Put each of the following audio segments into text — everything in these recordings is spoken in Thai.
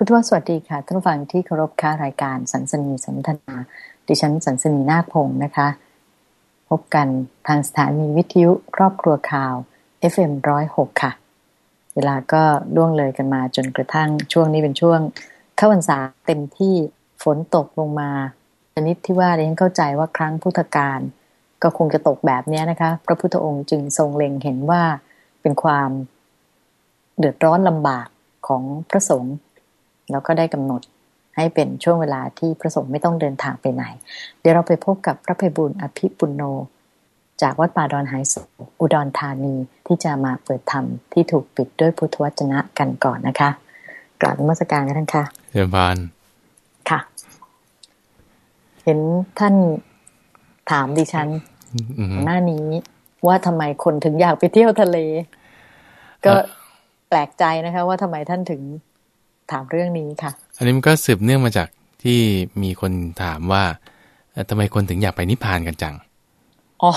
พุทธวสวัสดีค่ะท่านฟังที่เคารพค่ารายการสันสนีสันทนา ดิฉันสันสนีนาคพงศ์นะคะ พบกันทางสถานีวิทยุครอบครัวข่าว FM106 ค่ะ เวลาก็ล่วงเลยกันมาจนกระทั่งช่วงนี้เป็นช่วง เข้าพรรษาเต็มที่ฝนตกลงมาชนิดที่ว่าดิฉันเข้าใจว่าครั้งพุทธกาลก็คงจะตกแบบนี้นะคะ พระพุทธองค์จึงทรงเล็งเห็นว่าเป็นความเดือดร้อนลำบากของพระสงฆ์ แล้วก็ได้กำหนดให้เป็นช่วงเวลาที่พระสงฆ์ไม่ต้องเดินทางไปไหน เดี๋ยวเราไปพบกับพระภัยบุญอภิปุโน จากวัดป่าดอนไฮโซอุดรธานีที่จะมาเปิดธรรมที่ถูกปิดด้วยพุทธวจนะกันก่อนนะคะกราบนมัสการกันท่านค่ะเรียนบานค่ะ เห็นท่านถามดิฉันหน้านี้ว่าทำไมคนถึงอยากไปเที่ยวทะเล ก็แปลกใจนะคะ ว่าทำไมท่านถึง ถามเรื่องนี้ค่ะ อันนี้มันก็สืบเนื่องมาจากที่มีคนถามว่าทำไมคนถึงอยากไปนิพพานกันจัง อ๋อ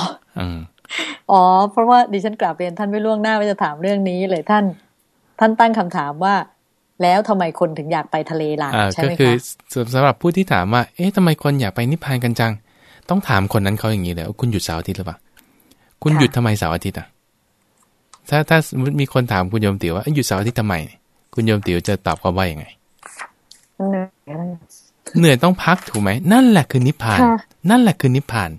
อ๋อ เพราะว่าดิฉันกลับเรียนท่านไม่ล่วงหน้าว่าจะถามเรื่องนี้เลยท่าน ท่านตั้งคำถามว่า แล้วทำไมคนถึงอยากไปทะเลล่ะใช่ไหมคะก็คือสำหรับผู้ที่ถามว่า เอ๊ะทำไมคนอยากไปนิพพานกันจัง ต้องถามคนนั้นเขาอย่างนี้เลยว่าคุณหยุดเสาร์อาทิตย์หรือเปล่า คุณหยุดทำไมเสาร์อาทิตย์อะ ถ้าถ้ามีคนถามคุณโยมติ๋วว่าหยุดเสาร์อาทิตย์ทำไม คุณโยมติ๋วจะตอบเขาว่าอย่างไงเหนื่อยเหนื่อยต้องพักถูกไหมนั่นแหละคือนิพพาน นั่นแหละคือนิพพาน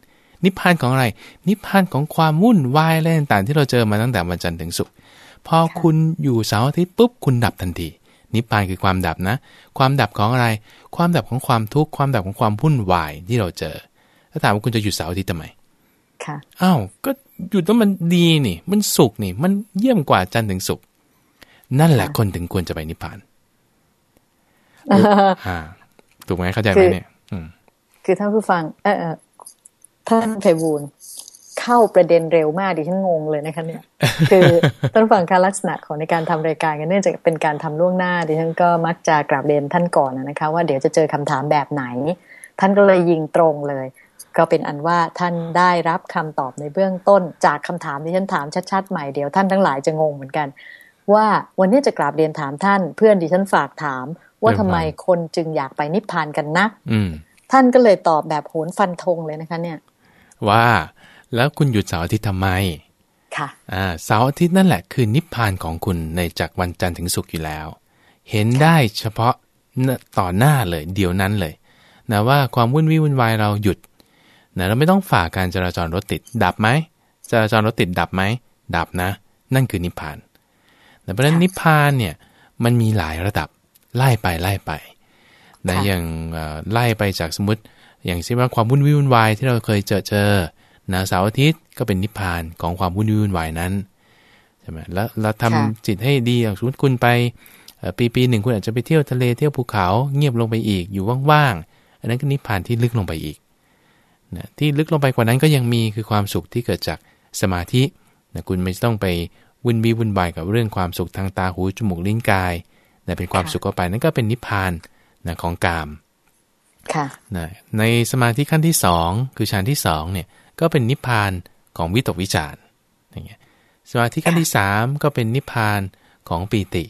นิพพานของอะไร นิพพานของความวุ่นวายอะไรต่างๆที่เราเจอมาตั้งแต่วันจันทร์ถึงศุกร์พอคุณอยู่เสาร์อาทิตย์ปุ๊บคุณดับทันที นิพพานคือความดับนะ ความดับของอะไร ความดับของความทุกข์ความดับของความวุ่นวายที่เราเจอ ถ้าถามว่าคุณจะหยุดเสาร์อาทิตย์ทำไมค่ะอ้าวก็หยุดแล้วมันดีนี่ มันสุขนี่ มันเยี่ยมกว่าจันทร์ถึงศุกร์ นั่นแหละคนถึงควรจะไปนิพพานอ่าถูกไหมเข้าใจไหมเนี่ยคือท่านผู้ฟัง เออท่านไพบูลเข้าประเด็นเร็วมากดิฉันงงเลยนะคะเนี่ย คือท่านฟังการลักษณะของในการทำรายการกันเนื่องจากเป็นการทำล่วงหน้าดิฉันก็มักจะกราบเรียนท่านก่อนนะคะ ว่าเดี๋ยวจะเจอคำถามแบบไหน ท่านก็เลยยิงตรงเลย ก็เป็นอันว่าท่านได้รับคำตอบในเบื้องต้นจากคำถามที่ฉันถามชัดๆใหม่เดี๋ยวท่านทั้งหลายจะงงเหมือนกัน ว่าวันนี้จะกราบเรียนถามท่าน เพื่อนดิฉันฝากถาม ว่าทำไมคนจึงอยากไปนิพพานกันนักท่านก็เลยตอบแบบโหนฟันธงเลยนะคะ เนี่ย ว่าแล้วคุณหยุดเสาร์อาทิตย์ทำไม ค่ะอ่าเสาร์อาทิตย์นั่นแหละคือนิพพานของคุณในจากวันจันทร์ถึงศุกร์อยู่แล้ว เห็นได้เฉพาะต่อหน้าเลย เดี๋ยวนั้นเลยนะว่าความวุ่นวี่วุ่นวายเราหยุดนะเราไม่ต้องฝ่าการจราจรรถติด ดับไหมจราจรรถติดดับไหมดับนะ นั่นคือนิพพาน เพราะฉะนั้นนิพพานเนี่ยมันมีหลายระดับไล่ไปไล่ไปนะอย่างไล่ไปจากสมมติ อย่างเช่นว่าความวุ่นวุ่นวายที่เราเคยเจอเจอนะเสาร์อาทิตย์ก็เป็นนิพพานของความวุ่นวุ่นวายนั้นใช่ไหมแล้วเราทำจิตให้ดีอย่างสมมติคุณไปปีปีหนึ่งคุณอาจจะไปเที่ยวทะเลเที่ยวภูเขาเงียบลงไปอีกอยู่ว่างๆอันนั้นก็นิพพานที่ลึกลงไปอีกนะที่ลึกลงไปกว่านั้นก็ยังมีคือความสุขที่เกิดจากสมาธินะคุณไม่ต้องไป วุ่นวีวุ่นวายกับเรื่องความสุขทางตาหูจมูกลิ้นกายนะเป็นความสุขเข้าไปนั่นก็เป็นนิพพานนะของกามค่ะนะในสมาธิขั้นที่สองคือฌานที่สองเนี่ยก็เป็นนิพพานของวิตกวิจารอย่างเงี้ยสมาธิขั้นที่สามก็เป็นนิพพานของปีติ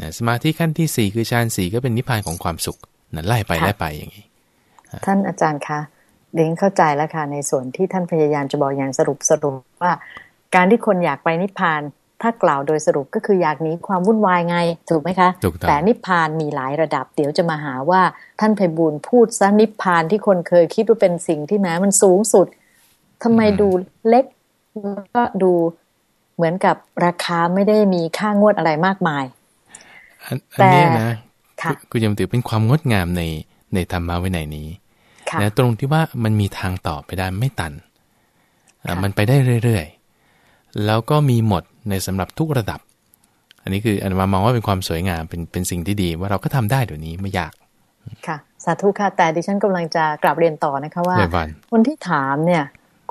นะสมาธิขั้นที่สี่คือฌานสี่ก็เป็นนิพพานของความสุขนะไล่ไปไล่ไปอย่างนี้ท่านอาจารย์คะเด้งเข้าใจแล้วค่ะในส่วนที่ท่านพยายามจะบอกอย่างสรุปสรุปว่า การที่คนอยากไปนิพพาน ถ้ากล่าวโดยสรุปก็คืออยากหนีความวุ่นวายไง ถูกไหมคะ แต่นิพพานมีหลายระดับ เดี๋ยวจะมาหาว่าท่านไพบูลพูดซะนิพพานที่คนเคยคิดว่าเป็นสิ่งที่แม้มันสูงสุดทำไมดูเล็กก็ดูเหมือนกับราคาไม่ได้มีค่างวดอะไรมากมายอันนี้นะคุณยมติเป็นความงดงามในในธรรมะวินัยนี้นะตรงที่ว่ามันมีทางต่อไปได้ไม่ตัน มันไปได้เรื่อย แล้วก็มีหมดในสำหรับทุกระดับ อันนี้คืออันมามองว่าเป็นความสวยงามเป็นเป็นสิ่งที่ดี ว่าเราก็ทำได้เดี๋ยวนี้ไม่ยากค่ะ สาธุค่ะแต่ดิฉันกำลังจะกลับเรียนต่อนะคะว่า คนที่ถามเนี่ย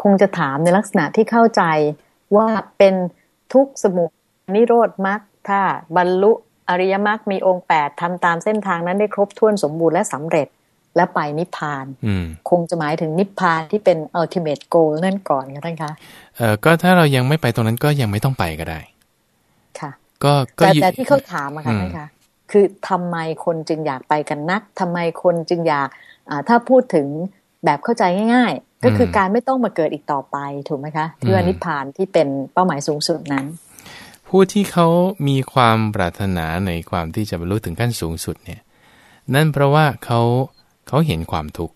คงจะถามในลักษณะที่เข้าใจว่าเป็นทุกสมุนิโรธมรรคถ้าบรรลุอริยมรรคมีองค์แปดทำตามเส้นทางนั้นได้ครบถ้วนสมบูรณ์และสำเร็จ และไปนิพพานคงจะหมายถึงนิพพานที่เป็น ultimate goal นั่นก่อนค่ะท่านคะเออก็ถ้าเรายังไม่ไปตรงนั้นก็ยังไม่ต้องไปก็ได้ ค่ะ ก็แต่แต่ที่เขาถามอะค่ะท่านคะคือทำไมคนจึงอยากไปกันนักทำไมคนจึงอยากถ้าพูดถึงแบบเข้าใจง่าย ๆ ก็คือการไม่ต้องมาเกิดอีกต่อไปถูกไหมคะเพื่อนิพพานที่เป็นเป้าหมายสูงสุดนั้น ผู้ที่เขามีความปรารถนาในความที่จะบรรลุถึงขั้นสูงสุดเนี่ย นั่นเพราะว่าเขา เขาเห็นความทุกข์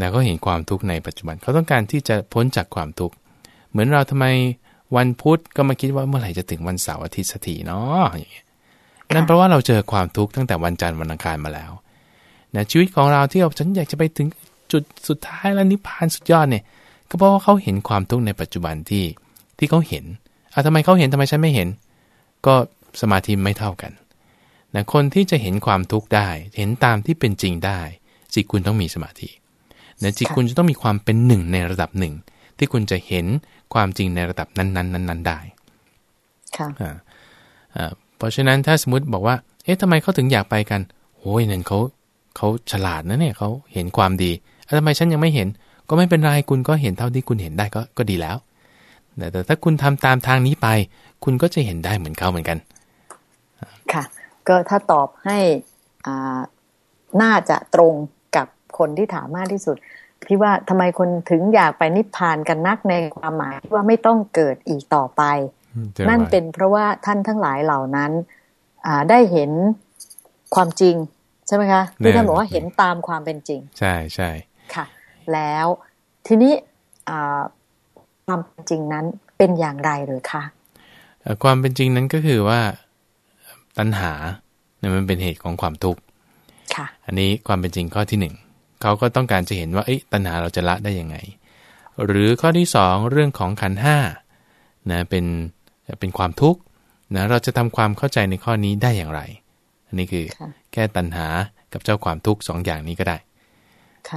นะเขาเห็นความทุกข์ในปัจจุบัน เขาต้องการที่จะพ้นจากความทุกข์ เหมือนเราทำไมวันพุธก็มาคิดว่าเมื่อไหร่จะถึงวันเสาร์อาทิตย์สักทีเนาะอย่างเงี้ยนั่นเพราะว่าเราเจอความทุกข์ตั้งแต่วันจันทร์วันอังคารมาแล้วนะชีวิตของเราที่เราฉันอยากจะไปถึงจุดสุดท้ายแล้วนิพพานสุดยอดเนี่ย ก็เพราะว่าเขาเห็นความทุกข์ในปัจจุบันที่ที่เขาเห็นอะทำไมเขาเห็นทำไมฉันไม่เห็น ก็สมาธิไม่เท่ากันนะคนที่จะเห็นความทุกข์ได้ เห็นตามที่เป็นจริงได้ จิตคุณต้องมีสมาธินะจิตคุณจะต้องมีความเป็นหนึ่งในระดับหนึ่ง ที่คุณจะเห็นความจริงในระดับนั้นๆนั้นๆได้ค่ะอ่าเพราะฉะนั้นถ้าสมมติบอกว่า เอ๊ะทำไมเขาถึงอยากไปกันโอ้ยนั่นเขาเขาฉลาดนะเนี่ยเขาเห็นความดีทำไมฉันยังไม่เห็น ก็ไม่เป็นไรคุณก็เห็นเท่าที่คุณเห็นได้ก็ก็ดีแล้ว แต่ถ้าคุณทำตามทางนี้ไป คุณก็จะเห็นได้เหมือนเขาเหมือนกัน ค่ะ ก็ถ้าตอบให้อ่าน่าจะตรงกับ คนที่ถามมากที่สุด พี่ว่าทำไมคนถึงอยากไปนิพพานกันนักในความหมายที่ว่าไม่ต้องเกิดอีกต่อไป นั่นเป็นเพราะว่าท่านทั้งหลายเหล่านั้นได้เห็นความจริง ใช่ไหมคะที่ท่านบอกว่าเห็นตามความเป็นจริง ใช่ใช่ค่ะ แล้วทีนี้ความเป็นจริงนั้นเป็นอย่างไรหรือคะความเป็นจริงนั้นก็คือว่าตัณหาเนี่ยมันเป็นเหตุของความทุกข์อันนี้ความเป็นจริงข้อที่หนึ่ง เขาก็ต้องการจะเห็นว่าตัณหาเราจะละได้ยังไง หรือข้อที่สองเรื่องของขันห้านะเป็นเป็นความทุกข์นะเราจะทำความเข้าใจในข้อนี้ได้อย่างไร อันนี้คือแก้ตัณหากับเจ้าความทุกข์สองอย่างนี้ก็ได้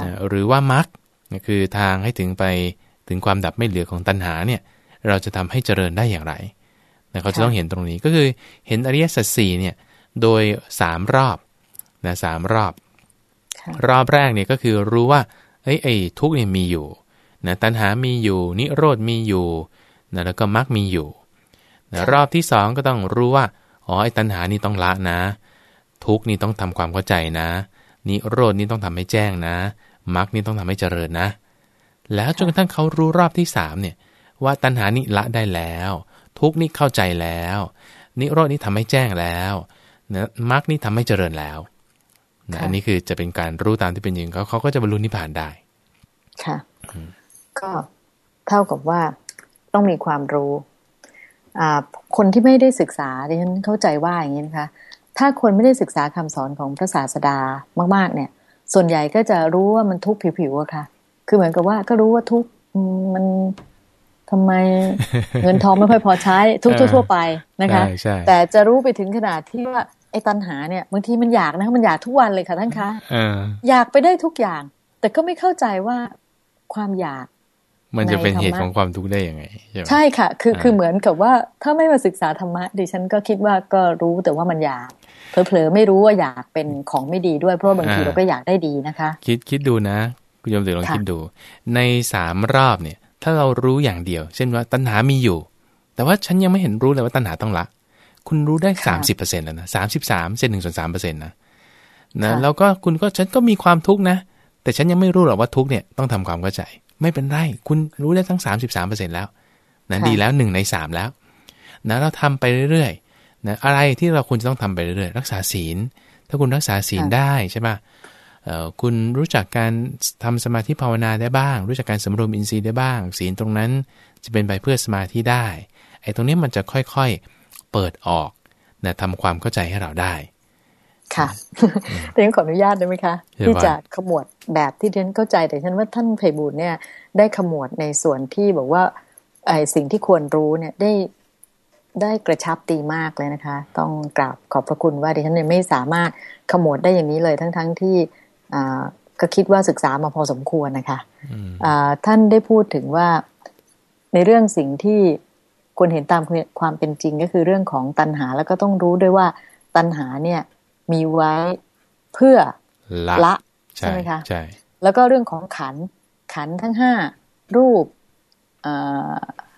นะหรือว่ามรรคคือทางให้ถึงไปถึงความดับไม่เหลือของตัณหาเนี่ยเราจะทำให้เจริญได้อย่างไรนะเขาจะต้องเห็นตรงนี้ก็คือเห็นอริยสัจสี่เนี่ยโดยสามรอบนะสามรอบ รอบแรกเนี่ยก็คือรู้ว่าไอ้ไอ้ทุกเนี่ยมีอยู่นะตัณหามีอยู่ นิโรธมีอยู่นะแล้วก็มรรคมีอยู่นะรอบที่สองก็ต้องรู้ว่าอ๋อไอ้ตัณหานี่ต้องละนะ ทุกนี่ต้องทำความเข้าใจนะ นิโรธนี่ต้องทำให้แจ้งนะมรรคนี่ต้องทำให้เจริญนะ แล้วจนกระทั่งเขารู้รอบที่สามเนี่ยว่าตัณหานี่ละได้แล้ว ทุกนี่เข้าใจแล้ว นิโรธนี่ทำให้แจ้งแล้วนะมรรคนี่ทำให้เจริญแล้ว นะอันนี้คือจะเป็นการรู้ตามที่เป็นจริงเขาเขาก็จะบรรลุนิพพานได้ ค่ะ ก็เท่ากับว่าต้องมีความรู้อ่าคนที่ไม่ได้ศึกษาดิฉันเข้าใจว่าอย่างนี้นะคะ ถ้าคนไม่ได้ศึกษาคำสอนของพระศาสดามาก ๆ เนี่ย ส่วนใหญ่ก็จะรู้ว่ามันทุกข์ผิวๆอะค่ะ คือเหมือนกับว่าก็รู้ว่าทุกข์มันทำไมเงินทองไม่ค่อยพอใช้ ทุกทั่วไปนะคะ แต่จะรู้ไปถึงขนาดที่ว่า ไอ้ตัณหาเนี่ยบางทีมันอยากนะมันอยากทุกวันเลยค่ะท่านคะอยากไปได้ทุกอย่าง แต่ก็ไม่เข้าใจว่าความอยาก มันจะเป็นเหตุของความทุกข์ได้ยังไง ใช่ค่ะ คือคือเหมือนกับว่าถ้าไม่มาศึกษาธรรมะดิฉันก็คิดว่าก็รู้แต่ว่ามันอยากเผลอๆไม่รู้ว่าอยากเป็นของไม่ดีด้วยเพราะบางทีเราก็อยากได้ดีนะคะ คิดคิดดูนะคุณโยมเดี๋ยวลองคิดดู ในสามรอบเนี่ย ถ้าเรารู้อย่างเดียว เช่นว่าตัณหามีอยู่ แต่ว่าฉันยังไม่เห็นรู้เลยว่าตัณหาต้องละ คุณรู้ได้สามสิบเปอร์เซ็นต์แล้วนะสามสิบสามเศษหนึ่งส่วนสามเปอร์เซ็นต์นะนะแล้วก็คุณก็ฉันก็มีความทุกข์นะ แต่ฉันยังไม่รู้หรอกว่าทุกข์เนี่ยต้องทำความเข้าใจ ไม่เป็นไร คุณรู้ได้ทั้งสามสิบสามเปอร์เซ็นต์แล้วนะดีแล้วหนึ่งในสามแล้วนะเราทำไปเรื่อยๆนะอะไรที่เราควรจะต้องทำไปเรื่อยๆรักษาศีล ถ้าคุณรักษาศีลได้ใช่ไหมคุณรู้จักการทำสมาธิภาวนาได้บ้าง รู้จักการสำรวมอินทรีย์ได้บ้าง ศีลตรงนั้นจะเป็นไปเพื่อสมาธิได้ไอ้ตรงนี้มันจะค่อย เปิดออกนะทำความเข้าใจให้เราได้ ค่ะแต่ยังขออนุญาตได้ไหมคะ ที่จะขมวดแบบที่เรียนเข้าใจแต่ฉันว่าท่านเพบูลเนี่ย ได้ขมวดในส่วนที่บอกว่าไอ้สิ่งที่ควรรู้เนี่ยได้ได้กระชับตีมากเลยนะคะ ต้องกราบขอบพระคุณว่าดิฉันเนี่ยไม่สามารถขมวดได้อย่างนี้เลยทั้งๆทที่ก็คิดว่าศึกษามาพอสมควรนะคะท่านได้พูดถึงว่าในเรื่องสิ่งที่ ควรเห็นตามความเป็นจริงก็คือเรื่องของตัณหาแล้วก็ต้องรู้ด้วยว่าตัณหาเนี่ยมีไว้เพื่อละใช่ไหมคะใช่แล้วก็เรื่องของขันขันทั้งห้ารูป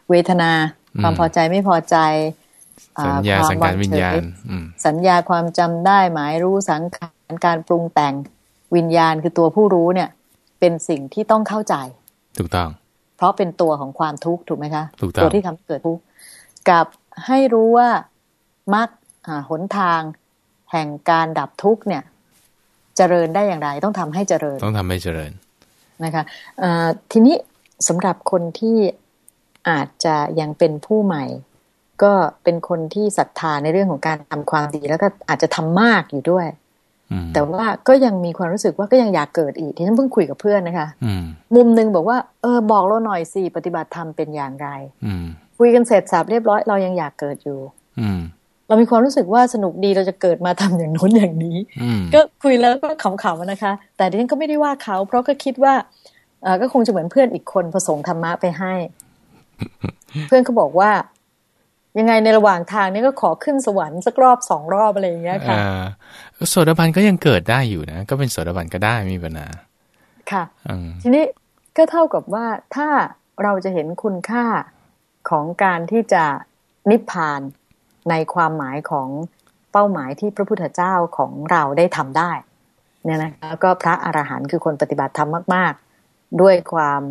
เวทนา ความพอใจไม่พอใจสัญญาสังการวิญญาณสัญญาความจำได้หมายรู้สังขารการปรุงแต่งวิญญาณคือตัวผู้รู้เนี่ย เป็นสิ่งที่ต้องเข้าใจ ถูกต้อง เพราะเป็นตัวของความทุกข์ถูกไหมคะถูกต้องตัวที่ทำเกิดทุกข์กับให้รู้ว่ามรรคหนทาง แห่งการดับทุกข์เนี่ย เจริญได้อย่างไร ต้องทำให้เจริญ ต้องทำให้เจริญนะคะทีนี้สำหรับคนที่อาจจะยังเป็นผู้ใหม่ ก็เป็นคนที่ศรัทธาในเรื่องของการทำความดี แล้วก็อาจจะทำมากอยู่ด้วย แต่ว่าก็ยังมีความรู้สึกว่าก็ยังอยากเกิดอีกที่ฉันเพิ่งคุยกับเพื่อนนะคะมุมหนึ่งบอกว่าเออบอกเราหน่อยสิปฏิบัติธรรมเป็นอย่างไรคุยกันเสร็จสับเรียบร้อยเรายังอยากเกิดอยู่เรามีความรู้สึกว่าสนุกดีเราจะเกิดมาทำอย่างนู้นอย่างนี้ ก็คุยแล้วก็ขำๆนะคะ แต่ดิฉันก็ไม่ได้ว่าเขาเพราะก็คิดว่าเออก็คงจะเหมือนเพื่อนอีกคนผสมธรรมะไปให้ เพื่อนเขาบอกว่า ยังไงในระหว่างทางนี้ก็ขอขึ้นสวรรค์สักรอบสองรอบอะไรอย่างเงี้ยค่ะโสดาบันก็ยังเกิดได้อยู่นะ ก็เป็นโสดาบันก็ได้มีปัญหาค่ะทีนี้ก็เท่ากับว่าถ้าเราจะเห็นคุณค่าของการที่จะนิพพานในความหมายของเป้าหมายที่พระพุทธเจ้าของเราได้ทำได้เนี่ยนะแล้วก็พระอรหันต์คือคนปฏิบัติธรรมมาก ๆ ด้วยความ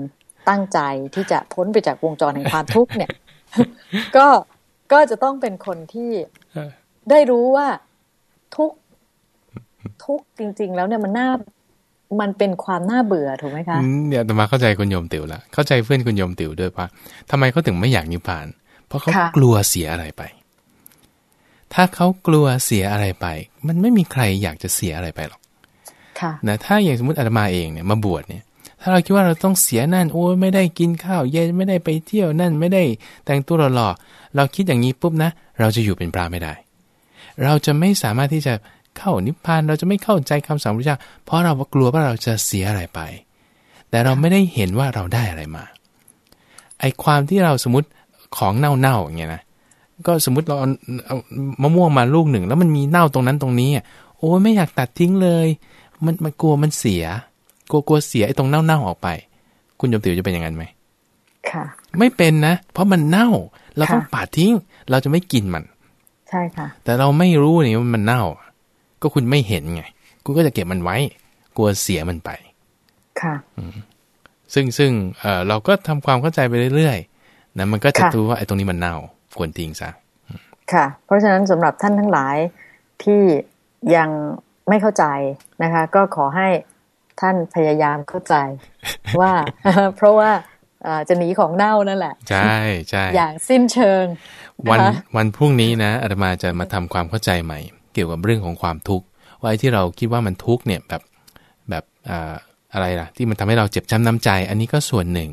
ตั้งใจที่จะพ้นไปจากวงจรแห่งความทุกข์เนี่ย ก็ ก็จะต้องเป็นคนที่ได้รู้ว่าทุกทุกจริง ๆ แล้วเนี่ยมันน่ามันเป็นความน่าเบื่อถูกไหมคะเนี่ยแต่มาเข้าใจคุณโยมติ๋วละเข้าใจเพื่อนคุณโยมติ๋วด้วยปะทำไมเขาถึงไม่อยากนิพพาน เพราะเขากลัวเสียอะไรไป ถ้าเขากลัวเสียอะไรไป มันไม่มีใครอยากจะเสียอะไรไปหรอกนะถ้าอย่างสมมติอาตมาเองเนี่ยมาบวชเนี่ยถ้าเราคิดว่าเราต้องเสียนั่นโอ้ไม่ได้กินข้าวเย็นไม่ได้ไปเที่ยวนั่นไม่ได้แต่งตัวหล่อๆ เราคิดอย่างนี้ปุ๊บนะ เราจะอยู่เป็นปลาไม่ได้ เราจะไม่สามารถที่จะเข้านิพพานเราจะไม่เข้าใจคำสั่งพระเจ้า เพราะเรากลัวว่าเราจะเสียอะไรไป แต่เราไม่ได้เห็นว่าเราได้อะไรมาไอความที่เราสมมติของเน่าๆอย่างเงี้ยนะก็สมมติเราเอามะม่วงมาลูกหนึ่ง แล้วมันมีเน่าตรงนั้นตรงนี้โอ้ไม่อยากตัดทิ้งเลย มันมันกลัวมันเสีย กลัวกลัวเสียไอ้ตรงเน่าๆออกไป คุณยมติ๋วจะเป็นอย่างนั้นไหมค่ะ ไม่เป็นนะ เพราะมันเน่า เราต้องปาดทิ้ง เราจะไม่กินมัน ใช่ค่ะ แต่เราไม่รู้นี่ว่ามันเน่า ก็คุณไม่เห็นไงคุณก็จะเก็บมันไว้ กลัวเสียมันไป ค่ะซึ่งซึ่งเออเราก็ทำความเข้าใจไปเรื่อยๆนะมันก็จะรู้ว่าไอ้ตรงนี้มันเน่าควรทิ้งซะค่ะ เพราะฉะนั้นสำหรับท่านทั้งหลายที่ยังไม่เข้าใจนะคะ ก็ขอให้ท่านพยายามเข้าใจว่า เพราะว่า จะหนีของเน่านั่นแหละ ใช่ใช่อย่างสิ้นเชิง วันวันพรุ่งนี้นะอาตมาจะมาทำความเข้าใจใหม่ เกี่ยวกับเรื่องของความทุกข์ว่าไอ้ที่เราคิดว่ามันทุกข์เนี่ยแบบแบบอะไรล่ะ ที่มันทำให้เราเจ็บช้าน้ำใจ อันนี้ก็ส่วนหนึ่ง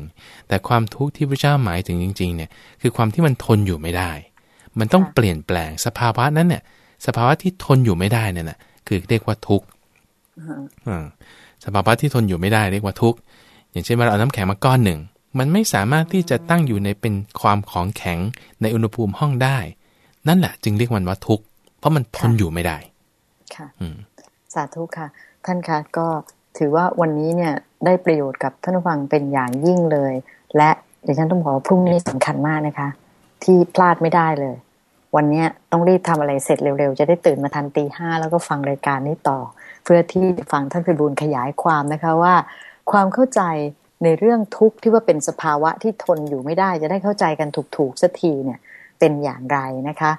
แต่ความทุกข์ที่พระเจ้าหมายถึงจริง ๆ เนี่ยคือความที่มันทนอยู่ไม่ได้ มันต้องเปลี่ยนแปลงสภาวะนั้นเนี่ยสภาวะที่ทนอยู่ไม่ได้เนี่ยนะคือเรียกว่าทุกข์สภาวะที่ทนอยู่ไม่ได้เรียกว่าทุกข์อย่างเช่นว่าเราเอาน้ำแข็งมาก้อนหนึ่ง มันไม่สามารถที่จะตั้งอยู่ในเป็นความของแข็งในอุณหภูมิห้องได้ นั่นแหละจึงเรียกมันว่าทุกข์เพราะมันทนอยู่ไม่ได้ ค่ะสาธุค่ะ ท่านคะก็ถือว่าวันนี้เนี่ยได้ประโยชน์กับท่านผู้ฟังเป็นอย่างยิ่งเลย และเดี๋ยวฉันต้องบอกว่าพรุ่งนี้สำคัญมากนะคะ ที่พลาดไม่ได้เลย วันนี้ต้องรีบทำอะไรเสร็จเร็วๆ จะได้ตื่นมาทันตีห้าแล้วก็ฟังรายการนี้ต่อ เพื่อที่ฟังท่านพิบูลขยายความนะคะว่า ความเข้าใจ ในเรื่องทุกข์ที่ว่าเป็นสภาวะที่ทนอยู่ไม่ได้จะได้เข้าใจกันถูกๆสักทีเนี่ยเป็นอย่างไรนะคะ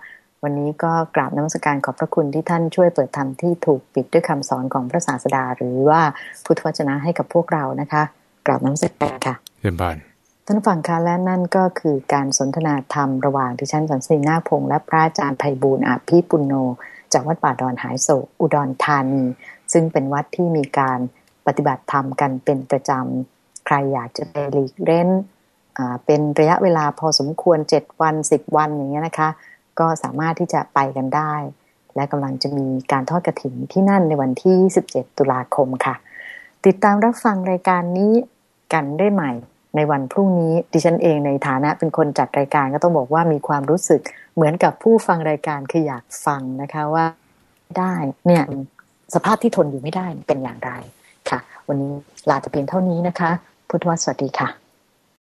วันนี้ก็กราบน้ำมศการขอบพระคุณที่ท่านช่วยเปิดธรรมที่ถูกปิดด้วยคำสอนของพระศาสดา หรือว่าพุทธวจนะให้กับพวกเรานะคะกราบน้ำมศการค่ะเรียนบานท่านฟังคะและนั่นก็คือการสนทนาธรรมระหว่างที่ฉันสันสีนาพงษ์และพระอาจารย์ไพบูลอาภีปุณโญจากวัดป่าดอนหายโศกอุดรธานีซึ่งเป็นวัดที่มีการปฏิบัติธรรมกันเป็นประจำ ใครอยากจะไปหลีกเล่นเป็นระยะเวลาพอสมควรเจ็ดวันสิบวันอย่างเงี้ยนะคะ ก็สามารถที่จะไปกันได้ และกำลังจะมีการทอดกระถิ่นที่นั่นในวันที่27ตุลาคมค่ะ ติดตามรับฟังรายการนี้กันได้ใหม่ในวันพรุ่งนี้ดิฉันเองในฐานะเป็นคนจัดรายการก็ต้องบอกว่ามีความรู้สึกเหมือนกับผู้ฟังรายการคืออยากฟังนะคะว่าได้เนี่ยสภาพที่ทนอยู่ไม่ได้เป็นอย่างไรค่ะ วันนี้ลาจะเพียงเท่านี้นะคะ พุทธวสวัสดีค่ะ